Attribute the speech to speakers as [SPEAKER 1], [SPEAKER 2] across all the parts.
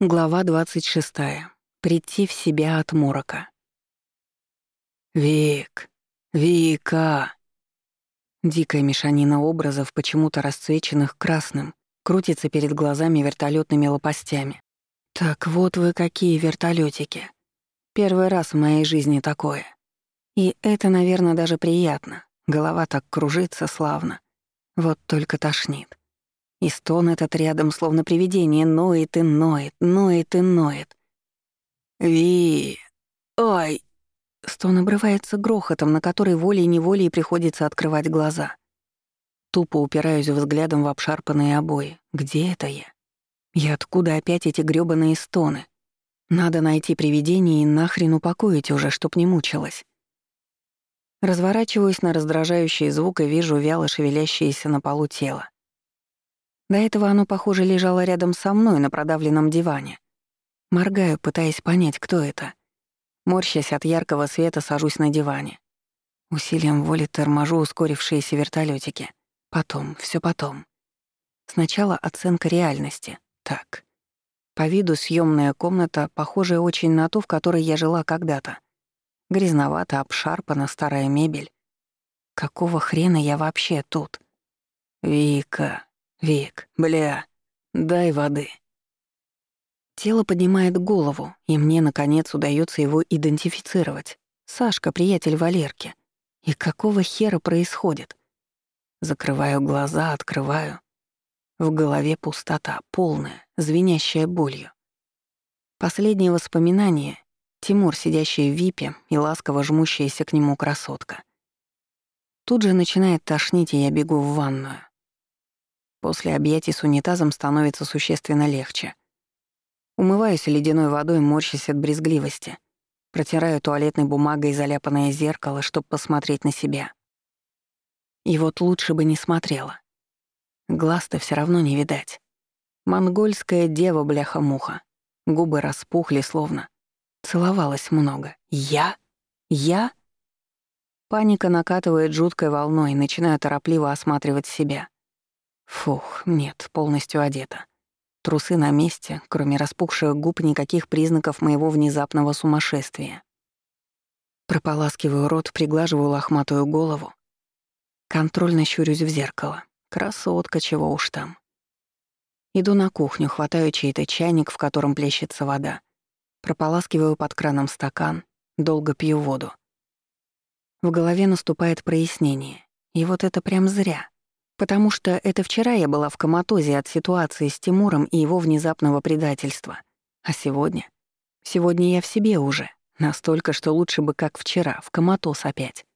[SPEAKER 1] Глава 26. Прийти в себя от морока. «Вик! Вика!» Дикая мешанина образов, почему-то расцвеченных красным, крутится перед глазами вертолетными лопастями. Так вот вы какие вертолетики. Первый раз в моей жизни такое. И это, наверное, даже приятно. Голова так кружится славно. Вот только тошнит. И стон этот рядом, словно привидение, ноет и ноет, ноет и ноет. «Ви... Ой...» Стон обрывается грохотом, на который волей-неволей приходится открывать глаза. Тупо упираюсь взглядом в обшарпанные обои. Где это я? И откуда опять эти грёбаные стоны? Надо найти привидение и нахрен упокоить уже, чтоб не мучилась. Разворачиваюсь на раздражающий звук и вижу вяло шевелящееся на полу тело. До этого оно, похоже, лежало рядом со мной на продавленном диване. Моргаю, пытаясь понять, кто это. Морщась от яркого света, сажусь на диване. Усилием воли торможу ускорившиеся вертолетики. Потом, все потом. Сначала оценка реальности. Так. По виду съемная комната, похожая очень на ту, в которой я жила когда-то. Грязновато, обшарпана, старая мебель. Какого хрена я вообще тут? Вика, «Вик, бля, дай воды». Тело поднимает голову, и мне, наконец, удается его идентифицировать. Сашка, приятель Валерки. И какого хера происходит? Закрываю глаза, открываю. В голове пустота, полная, звенящая болью. Последнее воспоминание — Тимур, сидящий в випе и ласково жмущаяся к нему красотка. Тут же начинает тошнить, и я бегу в ванную. После объятий с унитазом становится существенно легче. Умываюсь ледяной водой, морщась от брезгливости. Протираю туалетной бумагой заляпанное зеркало, чтобы посмотреть на себя. И вот лучше бы не смотрела. Глаз-то все равно не видать. Монгольская дева, бляха-муха. Губы распухли словно. Целовалась много. Я? Я? Паника накатывает жуткой волной, начинаю торопливо осматривать себя. Фух, нет, полностью одета. Трусы на месте, кроме распухших губ, никаких признаков моего внезапного сумасшествия. Прополаскиваю рот, приглаживаю лохматую голову. Контрольно щурюсь в зеркало. Красотка, чего уж там. Иду на кухню, хватаю чей-то чайник, в котором плещется вода. Прополаскиваю под краном стакан, долго пью воду. В голове наступает прояснение. И вот это прям зря. Потому что это вчера я была в коматозе от ситуации с Тимуром и его внезапного предательства. А сегодня? Сегодня я в себе уже. Настолько, что лучше бы как вчера, в коматоз опять.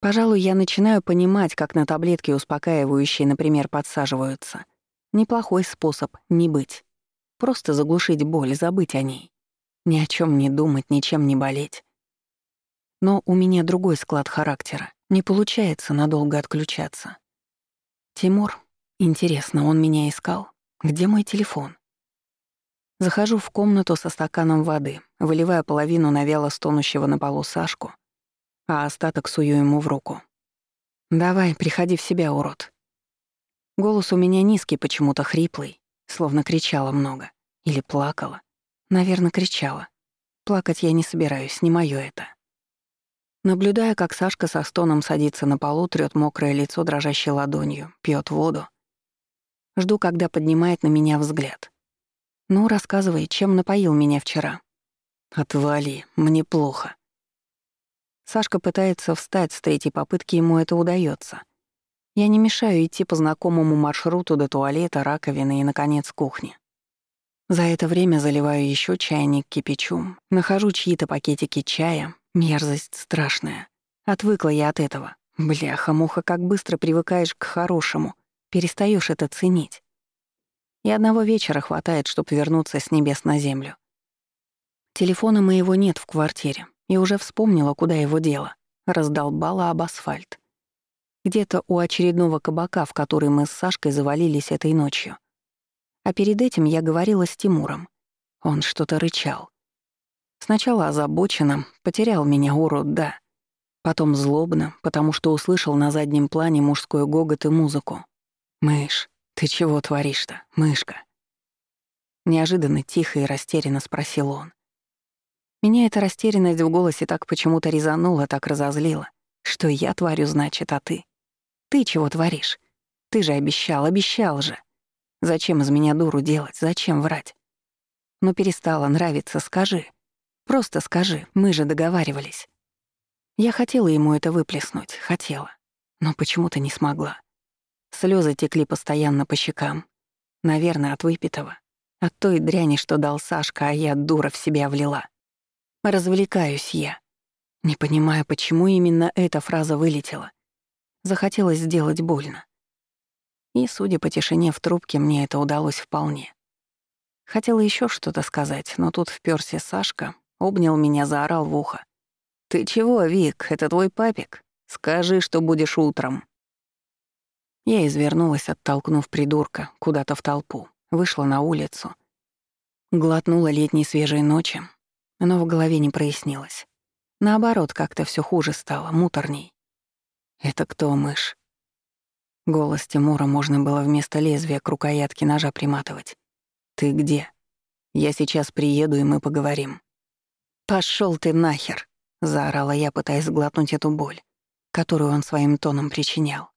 [SPEAKER 1] Пожалуй, я начинаю понимать, как на таблетки успокаивающие, например, подсаживаются. Неплохой способ не быть. Просто заглушить боль, забыть о ней. Ни о чем не думать, ничем не болеть. Но у меня другой склад характера. Не получается надолго отключаться. «Тимур, интересно, он меня искал? Где мой телефон?» Захожу в комнату со стаканом воды, выливая половину на стонущего на полу Сашку, а остаток сую ему в руку. «Давай, приходи в себя, урод». Голос у меня низкий, почему-то хриплый, словно кричала много. Или плакала. Наверное, кричала. Плакать я не собираюсь, не моё это. Наблюдая, как Сашка со стоном садится на полу, трёт мокрое лицо дрожащей ладонью, пьет воду. Жду, когда поднимает на меня взгляд. «Ну, рассказывай, чем напоил меня вчера?» «Отвали, мне плохо». Сашка пытается встать с третьей попытки, ему это удается. Я не мешаю идти по знакомому маршруту до туалета, раковины и, наконец, кухни. За это время заливаю еще чайник, кипячу, нахожу чьи-то пакетики чая, Мерзость страшная. Отвыкла я от этого. Бляха-муха, как быстро привыкаешь к хорошему. Перестаешь это ценить. И одного вечера хватает, чтобы вернуться с небес на землю. Телефона моего нет в квартире. И уже вспомнила, куда его дело. Раздолбала об асфальт. Где-то у очередного кабака, в который мы с Сашкой завалились этой ночью. А перед этим я говорила с Тимуром. Он что-то рычал. Сначала озабоченно, потерял меня урод, да. Потом злобно, потому что услышал на заднем плане мужской гогот и музыку. «Мышь, ты чего творишь-то, мышка?» Неожиданно тихо и растерянно спросил он. Меня эта растерянность в голосе так почему-то резанула, так разозлила. Что я творю, значит, а ты? Ты чего творишь? Ты же обещал, обещал же. Зачем из меня дуру делать? Зачем врать? Ну перестала нравиться, скажи. Просто скажи, мы же договаривались. Я хотела ему это выплеснуть, хотела. Но почему-то не смогла. Слезы текли постоянно по щекам. Наверное, от выпитого. От той дряни, что дал Сашка, а я, дура, в себя влила. Развлекаюсь я. Не понимаю, почему именно эта фраза вылетела. Захотелось сделать больно. И, судя по тишине в трубке, мне это удалось вполне. Хотела еще что-то сказать, но тут вперся Сашка, обнял меня, заорал в ухо. «Ты чего, Вик, это твой папик? Скажи, что будешь утром». Я извернулась, оттолкнув придурка куда-то в толпу, вышла на улицу. Глотнула летней свежей ночи, но в голове не прояснилось. Наоборот, как-то все хуже стало, муторней. «Это кто, мышь?» Голос Тимура можно было вместо лезвия к рукоятке ножа приматывать. «Ты где? Я сейчас приеду, и мы поговорим». Пошел ты нахер!» — заорала я, пытаясь сглотнуть эту боль, которую он своим тоном причинял.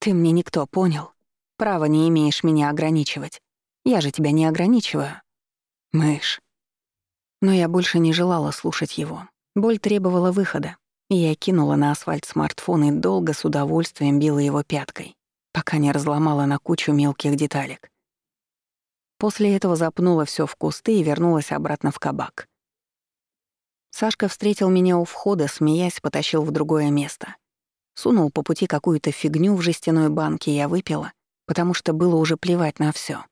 [SPEAKER 1] «Ты мне никто, понял? Права не имеешь меня ограничивать. Я же тебя не ограничиваю». «Мышь». Но я больше не желала слушать его. Боль требовала выхода, и я кинула на асфальт смартфон и долго с удовольствием била его пяткой, пока не разломала на кучу мелких деталек. После этого запнула все в кусты и вернулась обратно в кабак. Сашка встретил меня у входа, смеясь, потащил в другое место. Сунул по пути какую-то фигню в жестяной банке, я выпила, потому что было уже плевать на все.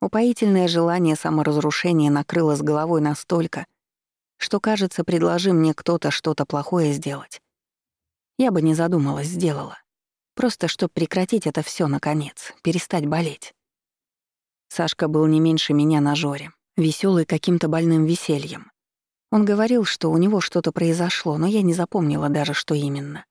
[SPEAKER 1] Упоительное желание саморазрушения накрыло с головой настолько, что, кажется, предложи мне кто-то что-то плохое сделать. Я бы не задумалась, сделала. Просто чтобы прекратить это все наконец, перестать болеть. Сашка был не меньше меня на жоре, веселый каким-то больным весельем. Он говорил, что у него что-то произошло, но я не запомнила даже, что именно.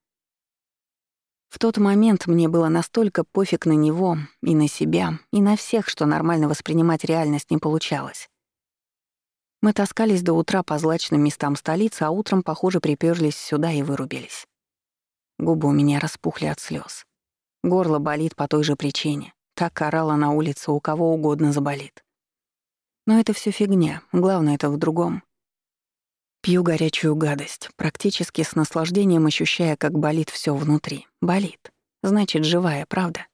[SPEAKER 1] В тот момент мне было настолько пофиг на него, и на себя, и на всех, что нормально воспринимать реальность не получалось. Мы таскались до утра по злачным местам столицы, а утром, похоже, приперлись сюда и вырубились. Губы у меня распухли от слез. Горло болит по той же причине. Так орала на улице, у кого угодно заболит. Но это все фигня, главное это в другом. Пью горячую гадость, практически с наслаждением ощущая, как болит все внутри. Болит. Значит, живая, правда?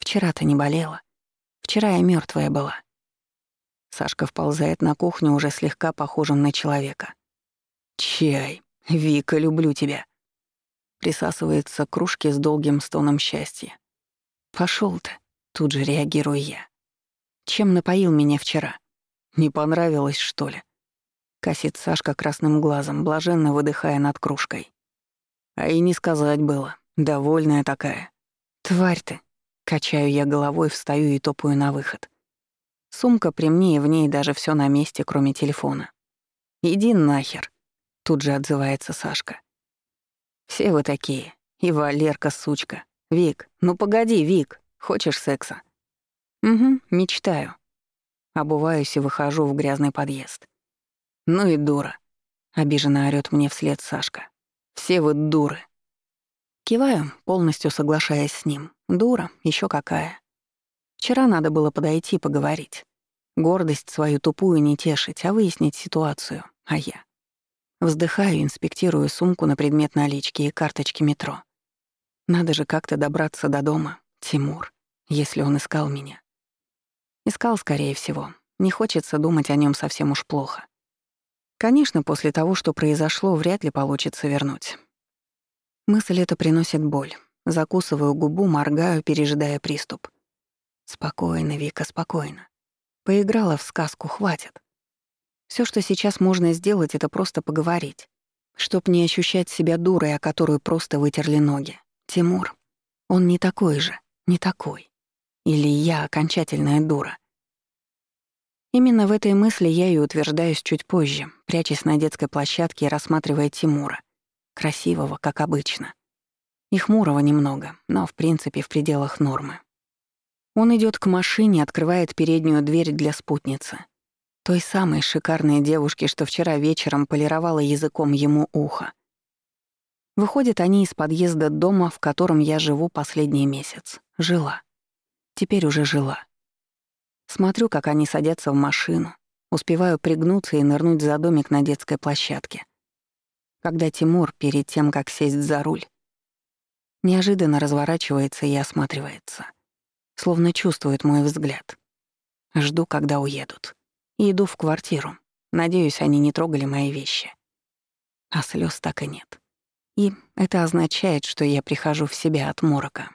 [SPEAKER 1] Вчера-то не болела. Вчера я мертвая была. Сашка вползает на кухню уже слегка похожим на человека. «Чай. Вика, люблю тебя». Присасывается к кружке с долгим стоном счастья. Пошел ты», — тут же реагирую я. «Чем напоил меня вчера? Не понравилось, что ли?» Косит Сашка красным глазом, блаженно выдыхая над кружкой. А и не сказать было. Довольная такая. Тварь ты. Качаю я головой, встаю и топаю на выход. Сумка при мне, и в ней даже все на месте, кроме телефона. «Иди нахер», — тут же отзывается Сашка. «Все вы такие. И Валерка, сучка. Вик, ну погоди, Вик, хочешь секса?» «Угу, мечтаю». Обуваюсь и выхожу в грязный подъезд. «Ну и дура», — обиженно орёт мне вслед Сашка. «Все вы дуры». Киваю, полностью соглашаясь с ним. Дура, еще какая. Вчера надо было подойти поговорить. Гордость свою тупую не тешить, а выяснить ситуацию. А я. Вздыхаю, инспектирую сумку на предмет налички и карточки метро. Надо же как-то добраться до дома. Тимур, если он искал меня. Искал, скорее всего. Не хочется думать о нем совсем уж плохо. Конечно, после того, что произошло, вряд ли получится вернуть. Мысль эта приносит боль. Закусываю губу, моргаю, пережидая приступ. Спокойно, Вика, спокойно. Поиграла в сказку, хватит. Все, что сейчас можно сделать, это просто поговорить. Чтоб не ощущать себя дурой, о которую просто вытерли ноги. Тимур, он не такой же, не такой. Или я окончательная дура. Именно в этой мысли я и утверждаюсь чуть позже, прячась на детской площадке и рассматривая Тимура. Красивого, как обычно. И хмурого немного, но в принципе в пределах нормы. Он идет к машине, открывает переднюю дверь для спутницы. Той самой шикарной девушки, что вчера вечером полировала языком ему ухо. Выходят они из подъезда дома, в котором я живу последний месяц. Жила. Теперь уже жила. Смотрю, как они садятся в машину, успеваю пригнуться и нырнуть за домик на детской площадке. Когда Тимур, перед тем, как сесть за руль, неожиданно разворачивается и осматривается, словно чувствует мой взгляд. Жду, когда уедут. Иду в квартиру. Надеюсь, они не трогали мои вещи. А слез так и нет. И это означает, что я прихожу в себя от морока.